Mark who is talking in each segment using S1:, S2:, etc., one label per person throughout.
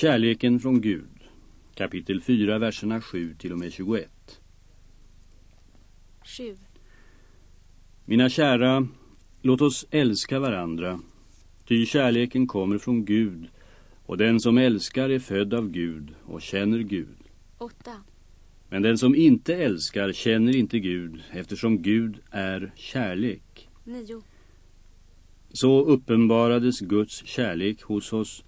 S1: Kärleken från Gud. Kapitel 4, verserna 7 till och med 21.
S2: 7.
S1: Mina kära, låt oss älska varandra. Ty kärleken kommer från Gud, och den som älskar är född av Gud och känner Gud.
S2: 8.
S1: Men den som inte älskar känner inte Gud, eftersom Gud är kärlek.
S2: 9.
S1: Så uppenbarades Guds kärlek hos oss.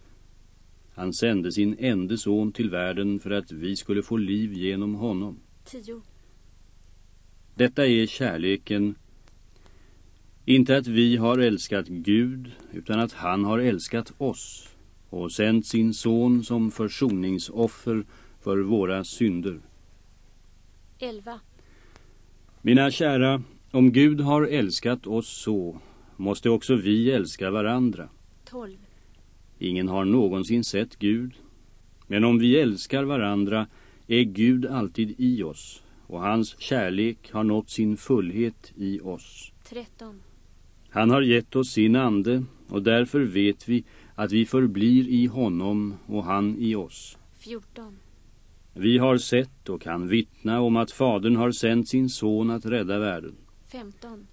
S1: Han sände sin enda son till världen för att vi skulle få liv genom honom.
S2: 10.
S1: Detta är kärleken. Inte att vi har älskat Gud, utan att han har älskat oss och sänt sin son som försoningsoffer för våra synder.
S2: 11.
S1: Mina kära, om Gud har älskat oss så, måste också vi älska varandra.
S2: 12.
S1: Ingen har någonsin sett Gud. Men om vi älskar varandra är Gud alltid i oss och hans kärlek har nått sin fullhet i oss.
S2: 13.
S1: Han har gett oss sin ande och därför vet vi att vi förblir i honom och han i oss.
S2: 14.
S1: Vi har sett och kan vittna om att Fadern har sänt sin son att rädda världen.
S2: 15.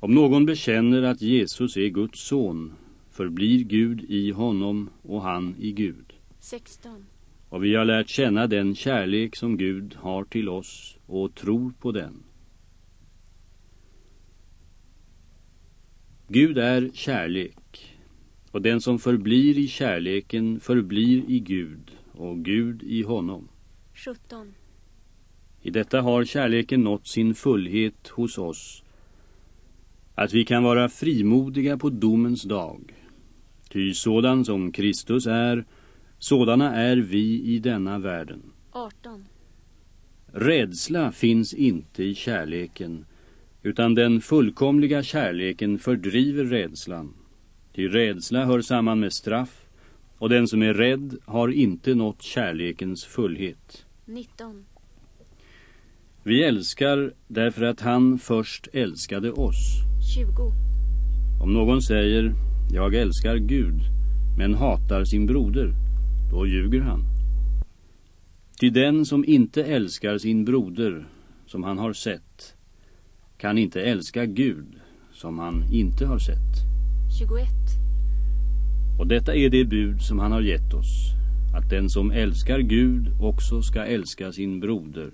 S1: Om någon bekänner att Jesus är Guds son förblir Gud i honom och han i Gud.
S2: 16.
S1: Och vi har lärt känna den kärlek som Gud har till oss och tror på den. Gud är kärlek och den som förblir i kärleken förblir i Gud och Gud i honom.
S2: 17.
S1: I detta har kärleken nått sin fullhet hos oss att vi kan vara frimodiga på domens dag. Ty sådan som Kristus är, sådana är vi i denna världen.
S2: 18.
S1: Rädsla finns inte i kärleken, utan den fullkomliga kärleken fördriver rädslan. Ty rädsla hör samman med straff, och den som är rädd har inte nått kärlekens fullhet.
S2: 19.
S1: Vi älskar därför att han först älskade oss.
S2: 20.
S1: Om någon säger, jag älskar Gud, men hatar sin broder, då ljuger han. Ty den som inte älskar sin broder, som han har sett, kan inte älska Gud, som han inte har sett.
S2: 21.
S1: Och detta är det bud som han har gett oss, att den som älskar Gud också ska älska sin broder.